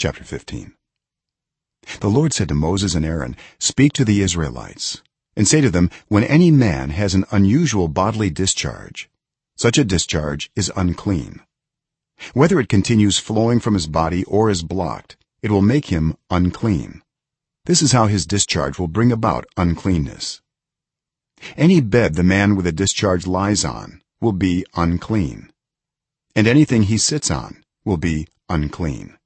chapter 15 the lord said to moses and aaron speak to the israelites and say to them when any man has an unusual bodily discharge such a discharge is unclean. Whether it continues flowing from his body or is blocked it will make him unclean. This is how his discharge will bring about uncleanness. Any bed the man with a discharge lies on will be unclean and anything he sits on will be unclean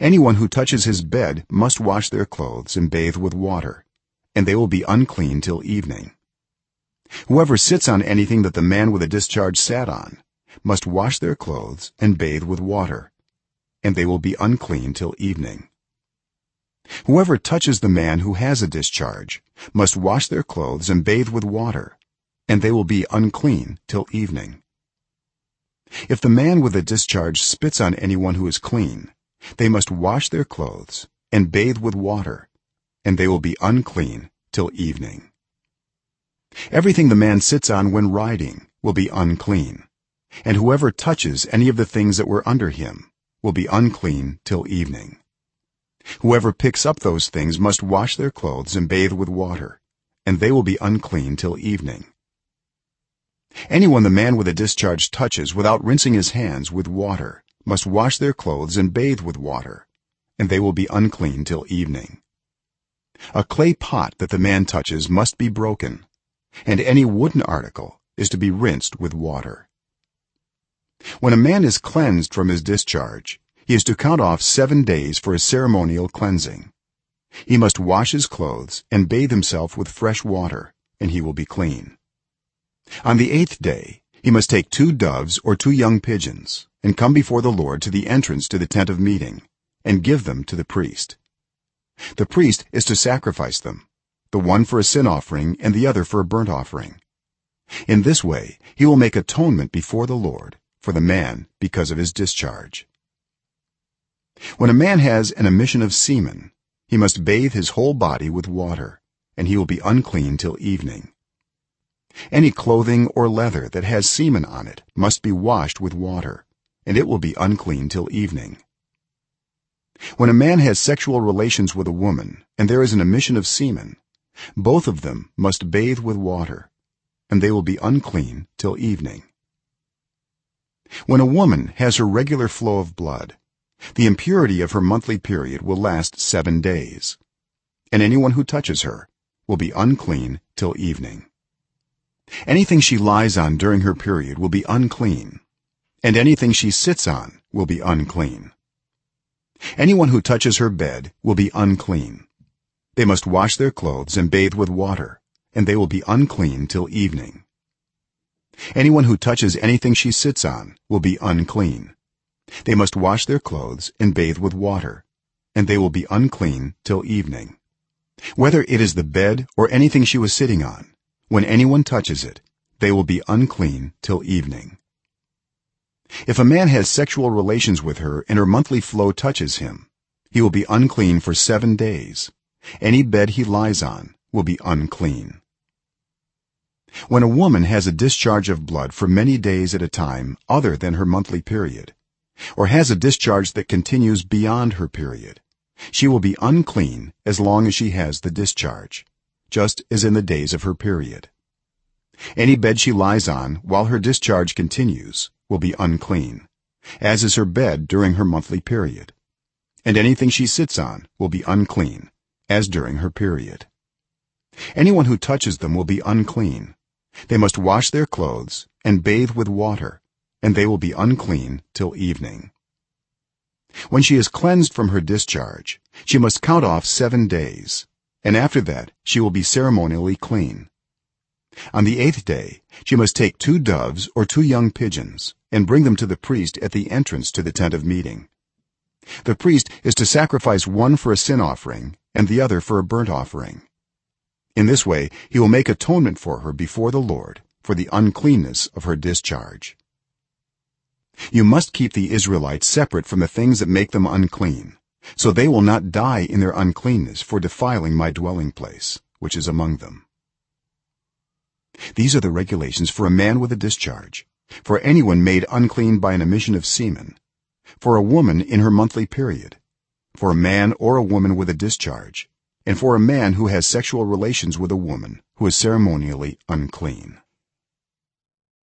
anyone who touches his bed must wash their clothes and bathe with water and they will be unclean till evening. Whoever sits on anything that the man with a discharge sat on must wash their clothes and bathe with water and they will be unclean till evening. Whoever touches the man who has a discharge must wash their clothes and bathe with water and they will be unclean till evening. If the man with a discharge spits on anyone who is clean they must wash their clothes and bathe with water and they will be unclean till evening. Everything the man sits on when riding will be unclean and whoever touches any of the things that were under him will be unclean till evening. Whoever picks up those things must wash their clothes and bathe with water and they will be unclean till evening. Anyone the man with a discharge touches without rinsing his hands with water must wash their clothes and bathe with water and they will be unclean till evening. A clay pot that the man touches must be broken and any wooden article is to be rinsed with water. When a man is cleansed from his discharge he is to count off 7 days for a ceremonial cleansing. He must wash his clothes and bathe himself with fresh water and he will be clean. On the 8th day he must take two doves or two young pigeons and come before the lord to the entrance to the tent of meeting and give them to the priest. The priest is to sacrifice them the one for a sin offering and the other for a burnt offering. In this way he will make atonement before the lord for the man because of his discharge. When a man has an emission of semen he must bathe his whole body with water and he will be unclean till evening any clothing or leather that has semen on it must be washed with water and it will be unclean till evening. When a man has sexual relations with a woman and there is an emission of semen both of them must bathe with water and they will be unclean till evening. When a woman has her regular flow of blood the impurity of her monthly period will last 7 days and anyone who touches her will be unclean till evening anything she lies on during her period will be unclean and anything she sits on will be unclean. Anyone who touches her bed will be unclean. They must wash their clothes and bathe with water and they will be unclean till evening. Anyone who touches anything she sits on will be unclean. They must wash their clothes and bathe with water and they will be unclean till evening. Whether it is the bed or anything she was sitting on when anyone touches it they will be unclean till evening. If a man has sexual relations with her and her monthly flow touches him he will be unclean for 7 days. Any bed he lies on will be unclean. When a woman has a discharge of blood for many days at a time other than her monthly period or has a discharge that continues beyond her period she will be unclean as long as she has the discharge just as in the days of her period. Any bed she lies on while her discharge continues will be unclean as is her bed during her monthly period. And anything she sits on will be unclean as during her period. Anyone who touches them will be unclean. They must wash their clothes and bathe with water and they will be unclean till evening. When she is cleansed from her discharge she must count off 7 days and after that she will be ceremonially clean. On the 8th day she must take two doves or two young pigeons and bring them to the priest at the entrance to the tent of meeting. The priest is to sacrifice one for a sin offering and the other for a burnt offering. In this way he will make atonement for her before the lord for the uncleanness of her discharge. You must keep the israelites separate from the things that make them unclean so they will not die in their uncleanness for defiling my dwelling place which is among them. These are the regulations for a man with a discharge for anyone made unclean by an emission of semen for a woman in her monthly period for a man or a woman with a discharge and for a man who has sexual relations with a woman who is ceremonially unclean